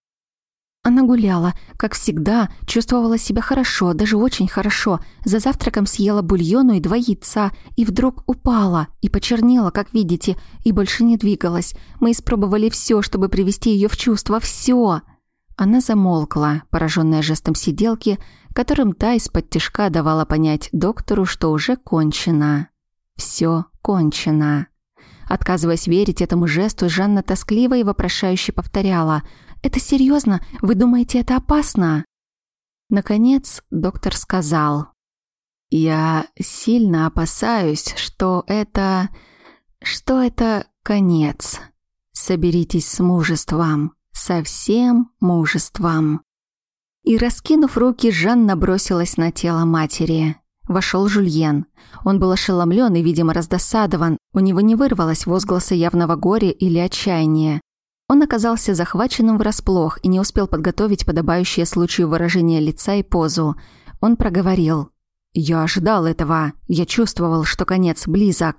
Она гуляла, как всегда, чувствовала себя хорошо, даже очень хорошо. За завтраком съела бульону и два яйца, и вдруг упала, и почернела, как видите, и больше не двигалась. Мы испробовали все, чтобы привести ее в чувство, все. Она замолкла, пораженная жестом сиделки, которым та из-под тишка давала понять доктору, что уже кончено. Все кончено. Отказываясь верить этому жесту, Жанна тоскливо и вопрошающе повторяла «Это серьезно? Вы думаете, это опасно?» Наконец доктор сказал «Я сильно опасаюсь, что это... что это конец. Соберитесь с мужеством, со всем мужеством». И, раскинув руки, Жанна бросилась на тело матери. Вошел Жульен. Он был ошеломлен и, видимо, раздосадован. У него не вырвалось возгласа явного горя или отчаяния. Он оказался захваченным врасплох и не успел подготовить подобающее случаю выражение лица и позу. Он проговорил. «Я ожидал этого. Я чувствовал, что конец близок».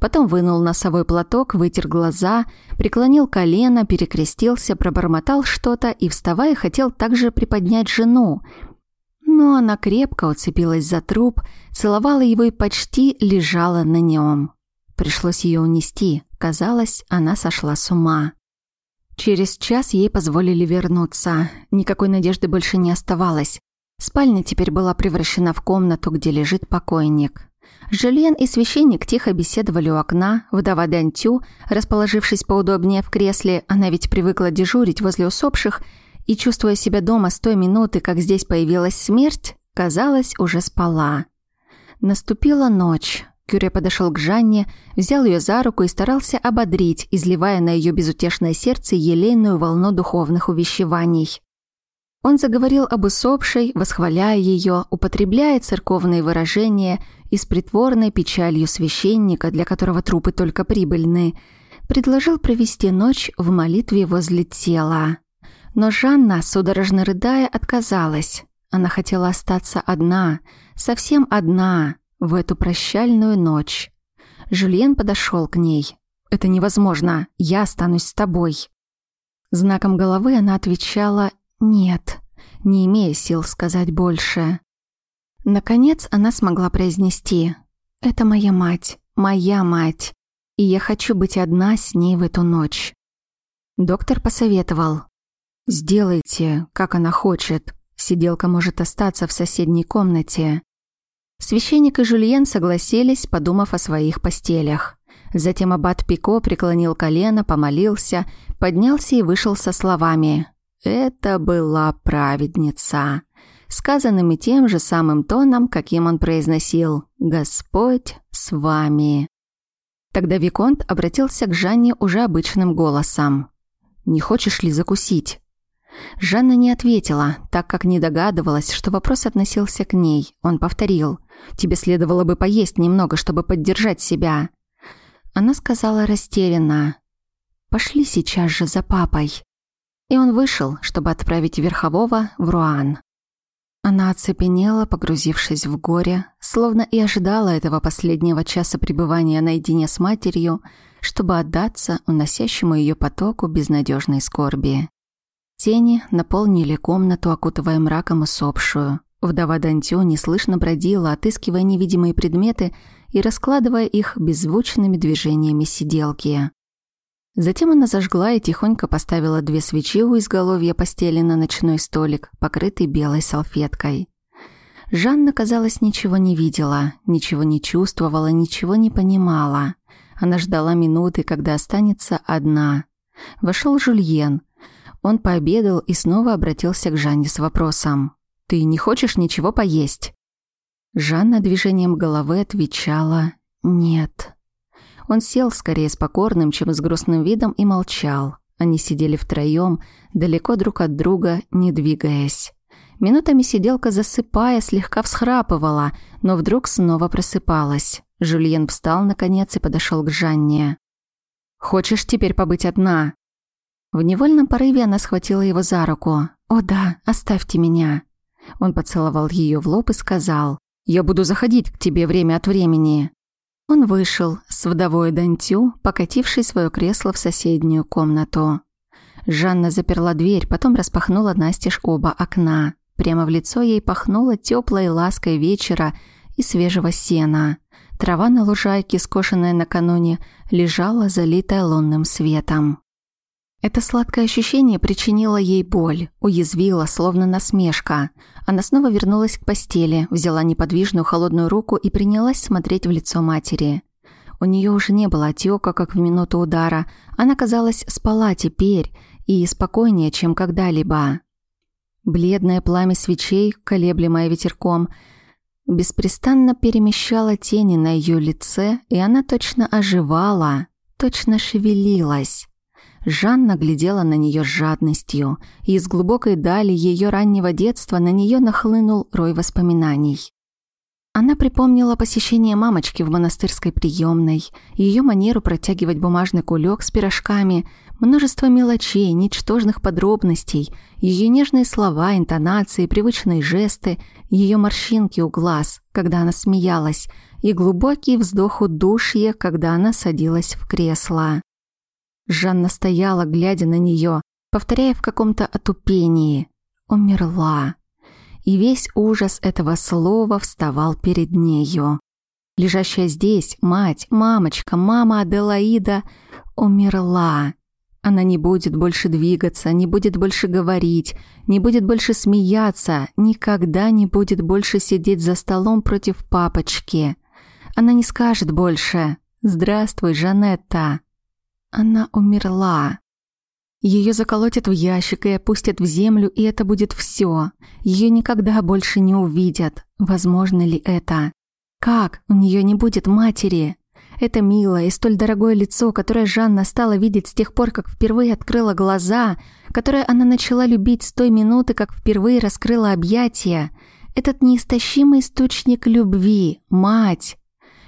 Потом вынул носовой платок, вытер глаза, преклонил колено, перекрестился, пробормотал что-то и, вставая, хотел также приподнять жену. Но она крепко уцепилась за труп, целовала его и почти лежала на нем. Пришлось ее унести. Казалось, она сошла с ума. Через час ей позволили вернуться. Никакой надежды больше не оставалось. Спальня теперь была превращена в комнату, где лежит покойник. Жюльен и священник тихо беседовали у окна. Вдова Дантю, расположившись поудобнее в кресле, она ведь привыкла дежурить возле усопших, и, чувствуя себя дома с той минуты, как здесь появилась смерть, казалось, уже спала. Наступила ночь. Кюре подошел к Жанне, взял ее за руку и старался ободрить, изливая на ее безутешное сердце елейную волну духовных увещеваний. Он заговорил об усопшей, восхваляя ее, употребляя церковные выражения и с притворной печалью священника, для которого трупы только прибыльны, предложил провести ночь в молитве возле тела. Но Жанна, судорожно рыдая, отказалась. Она хотела остаться одна, совсем одна, в эту прощальную ночь. Жюльен подошел к ней. «Это невозможно, я останусь с тобой». Знаком головы она отвечала «нет», не имея сил сказать больше. Наконец она смогла произнести «Это моя мать, моя мать, и я хочу быть одна с ней в эту ночь». Доктор посоветовал «Сделайте, как она хочет. Сиделка может остаться в соседней комнате». Священник и Жюльен согласились, подумав о своих постелях. Затем аббат Пико преклонил колено, помолился, поднялся и вышел со словами «Это была праведница», сказанными тем же самым тоном, каким он произносил «Господь с вами». Тогда Виконт обратился к Жанне уже обычным голосом. «Не хочешь ли закусить?» Жанна не ответила, так как не догадывалась, что вопрос относился к ней. Он повторил. «Тебе следовало бы поесть немного, чтобы поддержать себя». Она сказала растерянно. «Пошли сейчас же за папой». И он вышел, чтобы отправить Верхового в Руан. Она оцепенела, погрузившись в горе, словно и ожидала этого последнего часа пребывания наедине с матерью, чтобы отдаться уносящему ее потоку безнадежной скорби. Тени наполнили комнату, окутывая мраком усопшую. Вдова Дантё неслышно бродила, отыскивая невидимые предметы и раскладывая их беззвучными движениями сиделки. Затем она зажгла и тихонько поставила две свечи у изголовья постели на ночной столик, покрытый белой салфеткой. Жанна, казалось, ничего не видела, ничего не чувствовала, ничего не понимала. Она ждала минуты, когда останется одна. Вошел Жульен — он пообедал и снова обратился к Жанне с вопросом. «Ты не хочешь ничего поесть?» Жанна движением головы отвечала «нет». Он сел скорее с покорным, чем с грустным видом и молчал. Они сидели втроем, далеко друг от друга, не двигаясь. Минутами сиделка, засыпая, слегка всхрапывала, но вдруг снова просыпалась. Жульен встал, наконец, и подошел к Жанне. «Хочешь теперь побыть одна?» В невольном порыве она схватила его за руку. «О да, оставьте меня». Он поцеловал ее в лоб и сказал, «Я буду заходить к тебе время от времени». Он вышел с вдовой Дантю, покативший свое кресло в соседнюю комнату. Жанна заперла дверь, потом распахнула настежь оба окна. Прямо в лицо ей пахнуло теплой лаской вечера и свежего сена. Трава на лужайке, скошенная накануне, лежала залитая лунным светом. Это сладкое ощущение причинило ей боль, уязвило, словно насмешка. Она снова вернулась к постели, взяла неподвижную холодную руку и принялась смотреть в лицо матери. У нее уже не было отека, как в минуту удара. Она, казалось, спала теперь и спокойнее, чем когда-либо. Бледное пламя свечей, колеблемое ветерком, беспрестанно перемещало тени на ее лице, и она точно оживала, точно шевелилась. Жанна глядела на нее с жадностью, и из глубокой дали ее раннего детства на нее нахлынул рой воспоминаний. Она припомнила посещение мамочки в монастырской приемной, ее манеру протягивать бумажный кулек с пирожками, множество мелочей, ничтожных подробностей, ее нежные слова, интонации, привычные жесты, ее морщинки у глаз, когда она смеялась, и глубокий вздох удушья, когда она садилась в кресло. Жанна стояла, глядя на нее, повторяя в каком-то отупении. «Умерла». И весь ужас этого слова вставал перед нею. Лежащая здесь мать, мамочка, мама Аделаида умерла. Она не будет больше двигаться, не будет больше говорить, не будет больше смеяться, никогда не будет больше сидеть за столом против папочки. Она не скажет больше «Здравствуй, Жанетта». Она умерла. Ее заколотят в ящик и опустят в землю, и это будет все. Ее никогда больше не увидят. Возможно ли это? Как? У нее не будет матери. Это милое и столь дорогое лицо, которое Жанна стала видеть с тех пор, как впервые открыла глаза, которое она начала любить с той минуты, как впервые раскрыла объятия. Этот неистощимый источник любви, мать.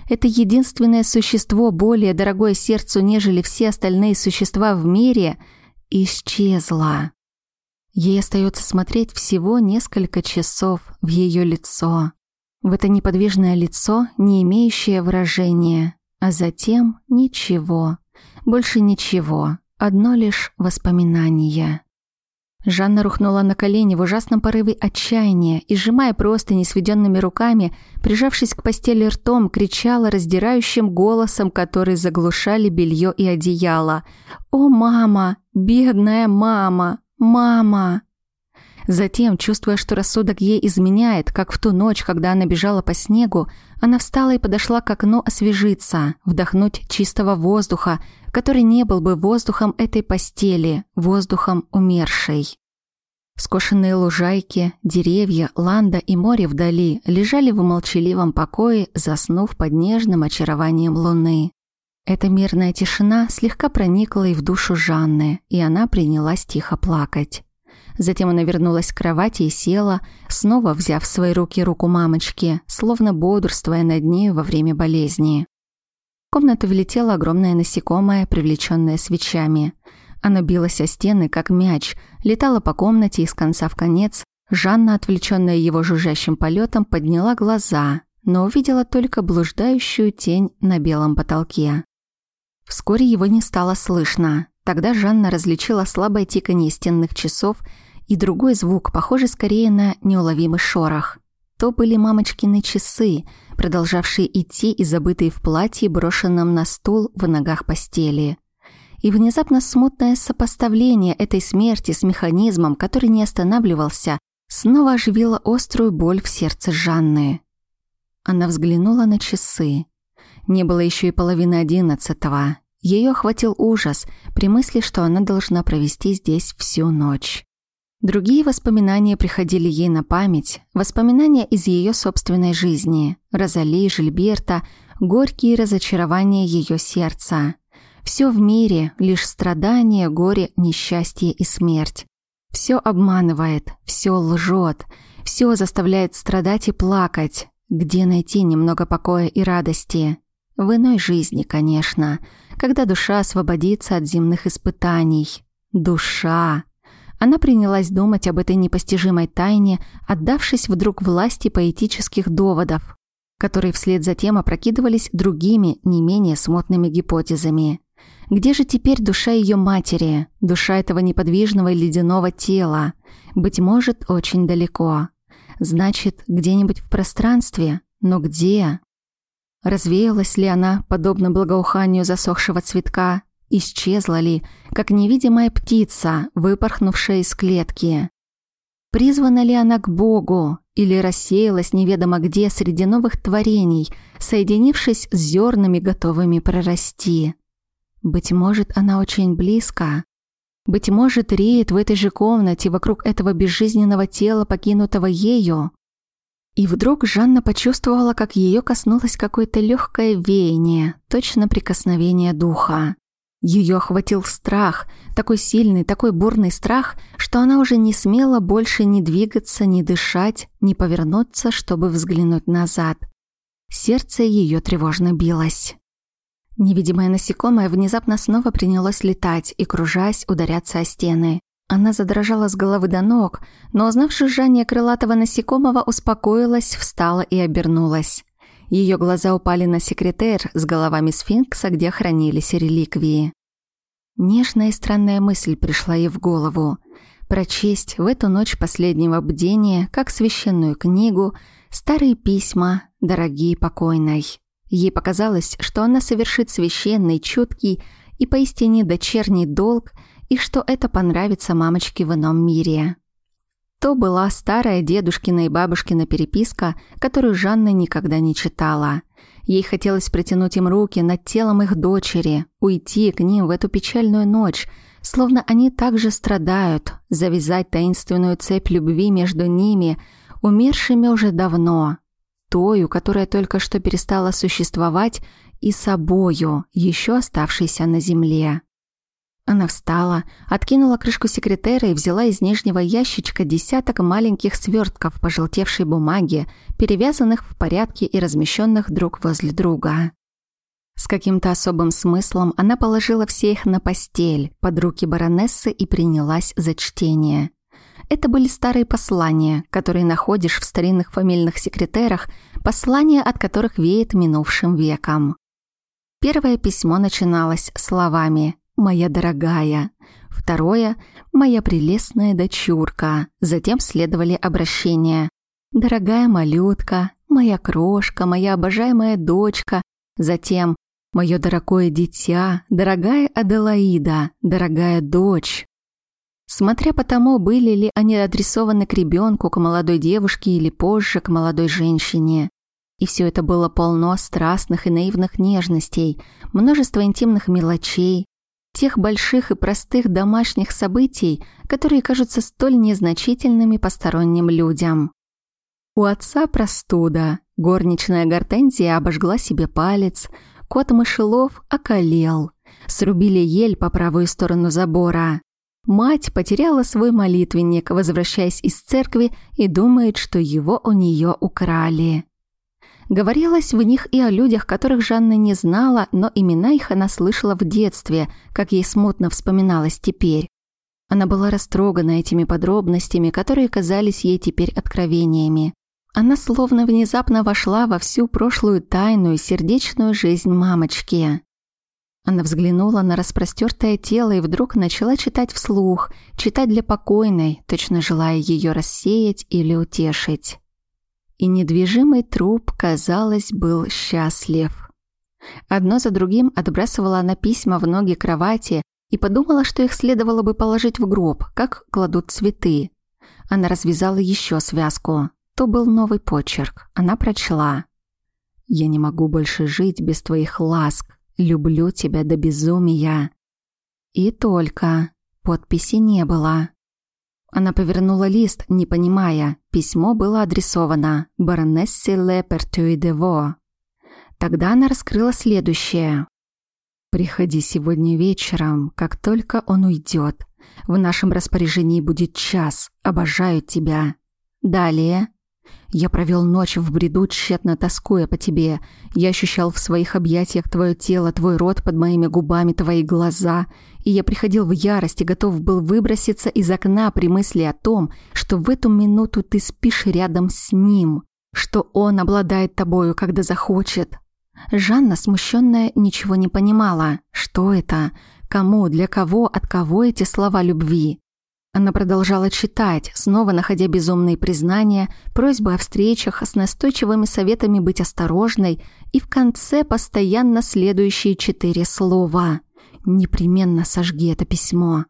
Это единственное существо, более дорогое сердцу, нежели все остальные существа в мире, исчезло. Ей остается смотреть всего несколько часов в ее лицо, в это неподвижное лицо, не имеющее выражения, а затем ничего, больше ничего, одно лишь воспоминание. Жанна рухнула на колени в ужасном порыве отчаяния и, сжимая просто несведенными руками, прижавшись к постели ртом, кричала раздирающим голосом, который заглушали белье и одеяло. «О, мама! Бедная мама! Мама!» Затем, чувствуя, что рассудок ей изменяет, как в ту ночь, когда она бежала по снегу, она встала и подошла к окну освежиться, вдохнуть чистого воздуха, который не был бы воздухом этой постели, воздухом умершей. Скошенные лужайки, деревья, ланда и море вдали лежали в молчаливом покое, заснув под нежным очарованием луны. Эта мирная тишина слегка проникла и в душу Жанны, и она принялась тихо плакать. Затем она вернулась к кровати и села, снова взяв в свои руки руку мамочки, словно бодрствуя над нею во время болезни. Комнату влетело огромное насекомое, привлеченное свечами. Оно билось о стены, как мяч, летало по комнате из конца в конец. Жанна, отвлеченная его жужжащим полетом, подняла глаза, но увидела только блуждающую тень на белом потолке. Вскоре его не стало слышно. Тогда Жанна различила слабое тиканье стенных часов и другой звук, похожий скорее на неуловимый шорох. То были мамочкины часы, продолжавшие идти и забытые в платье, брошенном на стул в ногах постели. И внезапно смутное сопоставление этой смерти с механизмом, который не останавливался, снова оживило острую боль в сердце Жанны. Она взглянула на часы. Не было еще и половины одиннадцатого. Ее охватил ужас при мысли, что она должна провести здесь всю ночь. Другие воспоминания приходили ей на память, воспоминания из ее собственной жизни, Розали, Жильберта, горькие разочарования ее сердца. Все в мире — лишь страдания, горе, несчастье и смерть. Все обманывает, все лжет, все заставляет страдать и плакать. Где найти немного покоя и радости? В иной жизни, конечно, когда душа освободится от земных испытаний. Душа. Она принялась думать об этой непостижимой тайне, отдавшись вдруг власти поэтических доводов, которые вслед за тем опрокидывались другими, не менее смутными гипотезами. Где же теперь душа ее матери, душа этого неподвижного и ледяного тела? Быть может, очень далеко. Значит, где-нибудь в пространстве? Но где? Развеялась ли она, подобно благоуханию засохшего цветка? Исчезла ли, как невидимая птица, выпорхнувшая из клетки? Призвана ли она к Богу или рассеялась неведомо где среди новых творений, соединившись с зернами, готовыми прорасти? Быть может, она очень близко. Быть может, реет в этой же комнате вокруг этого безжизненного тела, покинутого ею. И вдруг Жанна почувствовала, как ее коснулось какое-то легкое веяние, точно прикосновение духа. Ее охватил страх, такой сильный, такой бурный страх, что она уже не смела больше ни двигаться, ни дышать, ни повернуться, чтобы взглянуть назад. Сердце ее тревожно билось. Невидимое насекомое внезапно снова принялось летать и, кружась, ударяться о стены. Она задрожала с головы до ног, но, узнав жужжание крылатого насекомого, успокоилась, встала и обернулась. Ее глаза упали на секретер с головами сфинкса, где хранились реликвии. Нежная и странная мысль пришла ей в голову. Прочесть в эту ночь последнего бдения, как священную книгу, старые письма, дорогие покойной. Ей показалось, что она совершит священный, чуткий и поистине дочерний долг, и что это понравится мамочке в ином мире. То была старая дедушкина и бабушкина переписка, которую Жанна никогда не читала. Ей хотелось протянуть им руки над телом их дочери, уйти к ним в эту печальную ночь, словно они также страдают, завязать таинственную цепь любви между ними, умершими уже давно, тою, которая только что перестала существовать, и собою, еще оставшейся на земле. Она встала, откинула крышку секретера и взяла из нижнего ящичка десяток маленьких свертков пожелтевшей бумаги, перевязанных в порядке и размещенных друг возле друга. С каким-то особым смыслом она положила все их на постель, под руки баронессы и принялась за чтение. Это были старые послания, которые находишь в старинных фамильных секретерах, послания, от которых веет минувшим веком. Первое письмо начиналось словами «Моя дорогая», второе «Моя прелестная дочурка», затем следовали обращения «Дорогая малютка», «Моя крошка», «Моя обожаемая дочка», затем «Мое дорогое дитя», «Дорогая Аделаида», «Дорогая дочь». Смотря по тому, были ли они адресованы к ребенку, к молодой девушке или позже к молодой женщине. И все это было полно страстных и наивных нежностей, множество интимных мелочей, тех больших и простых домашних событий, которые кажутся столь незначительными посторонним людям. У отца простуда, горничная гортензия обожгла себе палец, кот мышелов околел, срубили ель по правую сторону забора. Мать потеряла свой молитвенник, возвращаясь из церкви, и думает, что его у нее украли. Говорилось в них и о людях, которых Жанна не знала, но имена их она слышала в детстве, как ей смутно вспоминалось теперь. Она была растрогана этими подробностями, которые казались ей теперь откровениями. Она словно внезапно вошла во всю прошлую тайную сердечную жизнь мамочки. Она взглянула на распростертое тело и вдруг начала читать вслух, читать для покойной, точно желая ее рассеять или утешить и недвижимый труп, казалось, был счастлив. Одно за другим отбрасывала она письма в ноги кровати и подумала, что их следовало бы положить в гроб, как кладут цветы. Она развязала еще связку. То был новый почерк. Она прочла. «Я не могу больше жить без твоих ласк. Люблю тебя до безумия». И только. Подписи не было. Она повернула лист, не понимая. Письмо было адресовано баронессе Ле Пертюй де Во. Тогда она раскрыла следующее. «Приходи сегодня вечером, как только он уйдет. В нашем распоряжении будет час. Обожаю тебя. Далее. Я провел ночь в бреду, тщетно тоскуя по тебе. Я ощущал в своих объятиях твое тело, твой рот под моими губами, твои глаза. И я приходил в ярость и готов был выброситься из окна при мысли о том, что в эту минуту ты спишь рядом с ним, что он обладает тобою, когда захочет. Жанна, смущенная, ничего не понимала. Что это? Кому, для кого, от кого эти слова любви? Она продолжала читать, снова находя безумные признания, просьбы о встречах с настойчивыми советами быть осторожной и в конце постоянно следующие четыре слова. «Непременно сожги это письмо».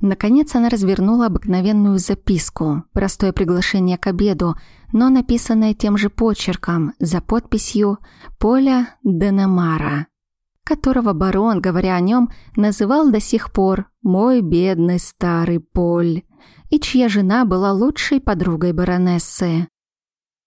Наконец она развернула обыкновенную записку, простое приглашение к обеду, но написанное тем же почерком, за подписью «Поля Денемара» которого барон, говоря о нем, называл до сих пор «мой бедный старый Поль», и чья жена была лучшей подругой баронессы.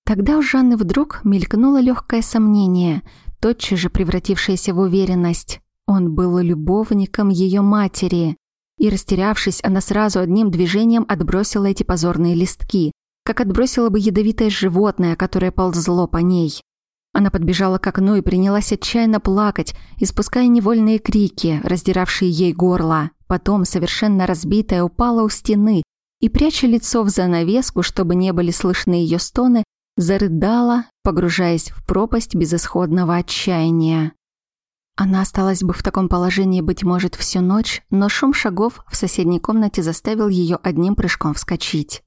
Тогда у Жанны вдруг мелькнуло легкое сомнение, тотчас же превратившееся в уверенность. Он был любовником ее матери. И, растерявшись, она сразу одним движением отбросила эти позорные листки, как отбросила бы ядовитое животное, которое ползло по ней. Она подбежала к окну и принялась отчаянно плакать, испуская невольные крики, раздиравшие ей горло. Потом, совершенно разбитая, упала у стены и, пряча лицо в занавеску, чтобы не были слышны ее стоны, зарыдала, погружаясь в пропасть безысходного отчаяния. Она осталась бы в таком положении, быть может, всю ночь, но шум шагов в соседней комнате заставил ее одним прыжком вскочить.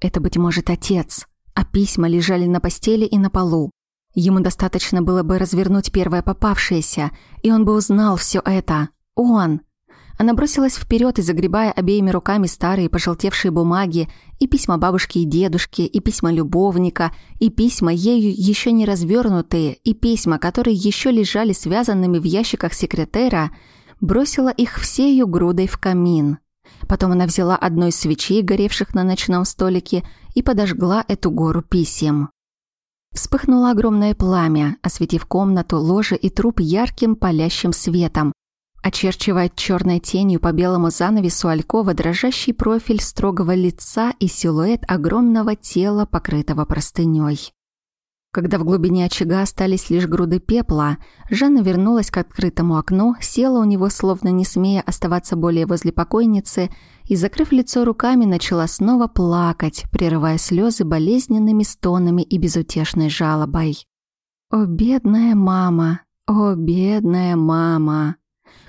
Это, быть может, отец, а письма лежали на постели и на полу. Ему достаточно было бы развернуть первое попавшееся, и он бы узнал все это. Он! Она бросилась вперед и загребая обеими руками старые пожелтевшие бумаги, и письма бабушки и дедушки, и письма любовника, и письма ею еще не развернутые, и письма, которые еще лежали связанными в ящиках секретера, бросила их всею грудой в камин. Потом она взяла одну из свечей, горевших на ночном столике, и подожгла эту гору писем. Вспыхнуло огромное пламя, осветив комнату, ложе и труп ярким палящим светом. Очерчивая черной тенью по белому занавесу алькова дрожащий профиль строгого лица и силуэт огромного тела, покрытого простыней. Когда в глубине очага остались лишь груды пепла, Жанна вернулась к открытому окну, села у него, словно не смея оставаться более возле покойницы, и, закрыв лицо руками, начала снова плакать, прерывая слезы болезненными стонами и безутешной жалобой. «О, бедная мама! О, бедная мама!»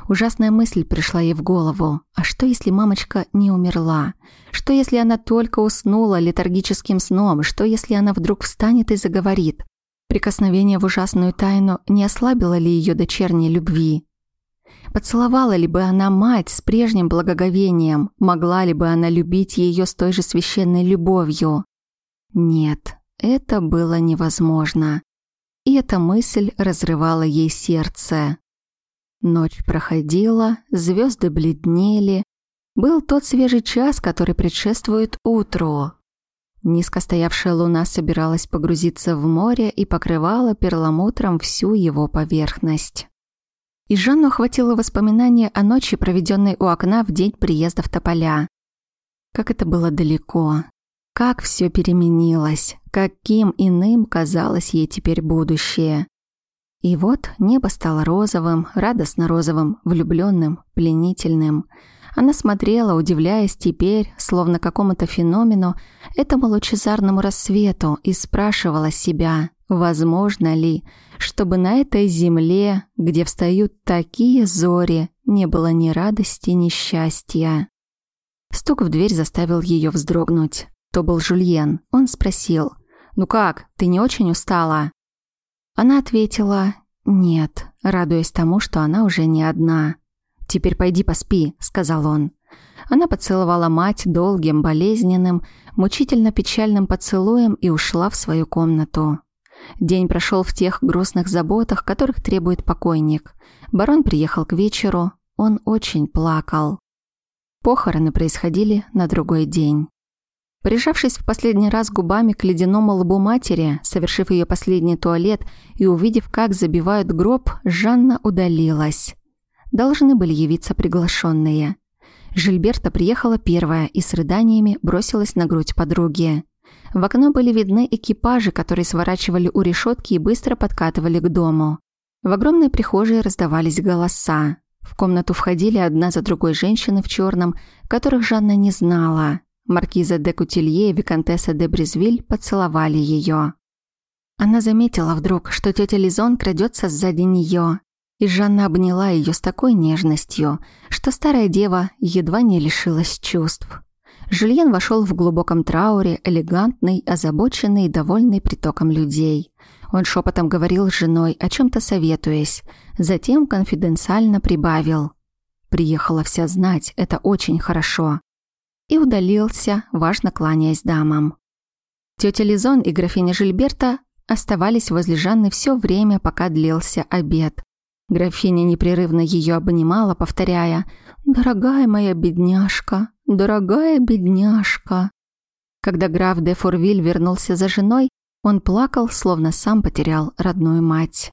Ужасная мысль пришла ей в голову. А что, если мамочка не умерла? Что, если она только уснула летаргическим сном? Что, если она вдруг встанет и заговорит? Прикосновение в ужасную тайну не ослабило ли ее дочерней любви? Поцеловала ли бы она мать с прежним благоговением? Могла ли бы она любить ее с той же священной любовью? Нет, это было невозможно. И эта мысль разрывала ей сердце. Ночь проходила, звезды бледнели. Был тот свежий час, который предшествует утру. Низко стоявшая луна собиралась погрузиться в море и покрывала перламутром всю его поверхность. И Жанну охватило воспоминание о ночи, проведенной у окна в день приезда в Тополя. Как это было далеко, как все переменилось, каким иным казалось ей теперь будущее. И вот небо стало розовым, радостно розовым, влюбленным, пленительным. Она смотрела, удивляясь теперь, словно какому-то феномену, этому лучезарному рассвету, и спрашивала себя, возможно ли, чтобы на этой земле, где встают такие зори, не было ни радости, ни счастья. Стук в дверь заставил ее вздрогнуть. То был Жульен. Он спросил, «Ну как, ты не очень устала?» Она ответила «нет», радуясь тому, что она уже не одна. «Теперь пойди поспи», — сказал он. Она поцеловала мать долгим, болезненным, мучительно печальным поцелуем и ушла в свою комнату. День прошел в тех грустных заботах, которых требует покойник. Барон приехал к вечеру, он очень плакал. Похороны происходили на другой день. Прижавшись в последний раз губами к ледяному лбу матери, совершив ее последний туалет и увидев, как забивают гроб, Жанна удалилась. Должны были явиться приглашенные. Жильберта приехала первая и с рыданиями бросилась на грудь подруги. В окно были видны экипажи, которые сворачивали у решетки и быстро подкатывали к дому. В огромной прихожей раздавались голоса. В комнату входили одна за другой женщины в черном, которых Жанна не знала. Маркиза де Кутилье и Викантесса де Брезвиль поцеловали ее. Она заметила вдруг, что тетя Лизон крадется сзади нее, и Жанна обняла ее с такой нежностью, что старая дева едва не лишилась чувств. Жюльен вошел в глубоком трауре, элегантный, озабоченный и довольный притоком людей. Он шепотом говорил с женой, о чем-то советуясь, затем конфиденциально прибавил. «Приехала вся знать, это очень хорошо и удалился, важно кланяясь дамам. Тетя Лизон и графиня Жильберта оставались возле Жанны все время, пока длился обед. Графиня непрерывно ее обнимала, повторяя «Дорогая моя бедняжка, дорогая бедняжка». Когда граф де Фурвиль вернулся за женой, он плакал, словно сам потерял родную мать.